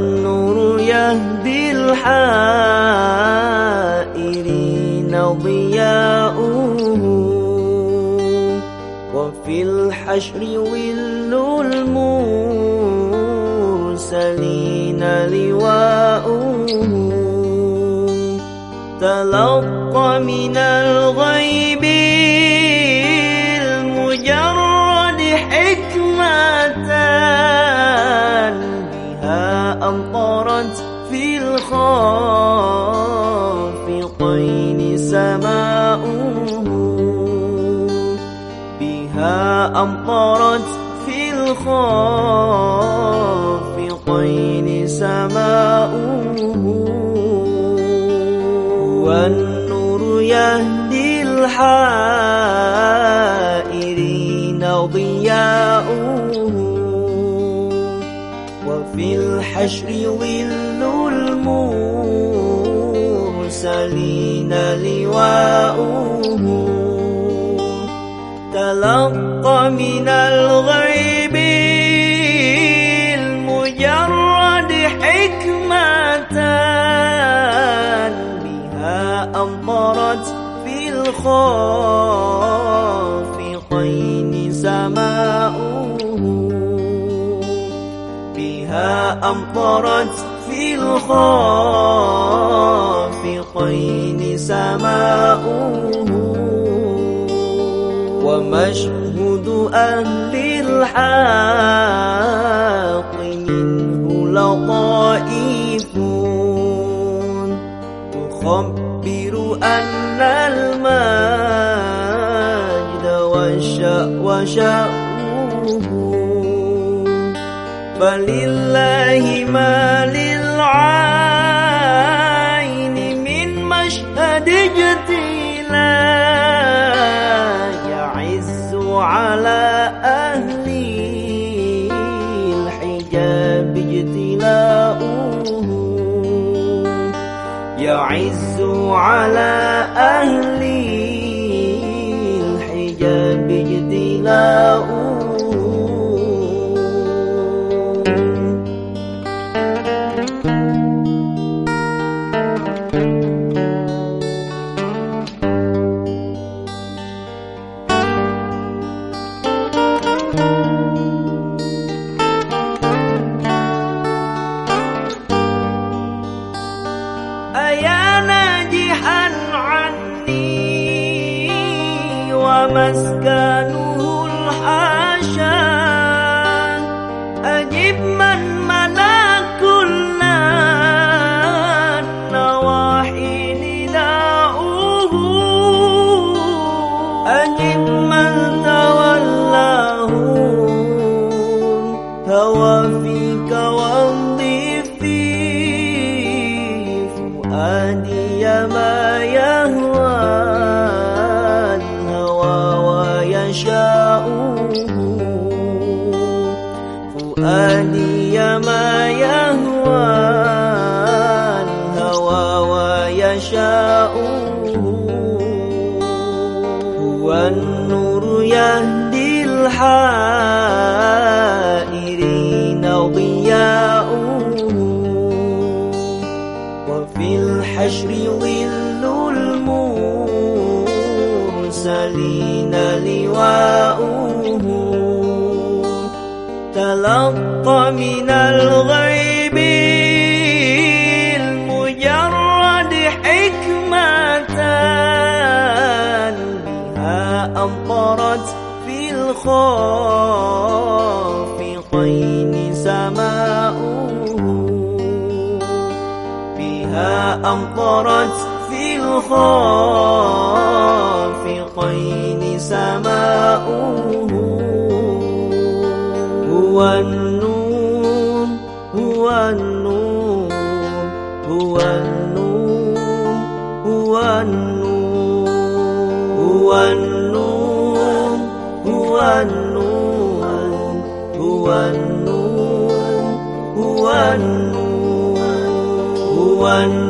والنور يهدي الحائرين ضياؤه. وفي الحشر ول المرسلين لواؤه. تلقى من الغيب الخافقين سماؤه بها أمطرت في الخافقين سماؤه والنور يهدي الحائرين ضياؤه وفي الحشر ظل المرسلين لواؤه تلقى من الغيب المجرد حكمة بها أمطرت في الخافقين سماؤه بها أمطرت في الخافقين سماؤه ومشهد أهل الحق منه لطائف تخبر أن المجد وشأوه فلله ما للعين العز على أهله ومسكنه الحاشا أجب من ملا كل النواحي نداؤه أجب من تولاه. هوى فيك وامضي في فؤادي ما فؤادي ما يهوى الهوى ويشاؤه هو النور يهدي الحائرين ضياؤه وفي الحشر ظل المرسلين لواؤه تلقى من الغيب المجرد حكمة. بها أمطرت في الخافقين سماؤه بها أمطرت في الخافقين سماؤه هو النور هو النور هو النور هو النور هو النور هو النور هو النور هو النور هو النور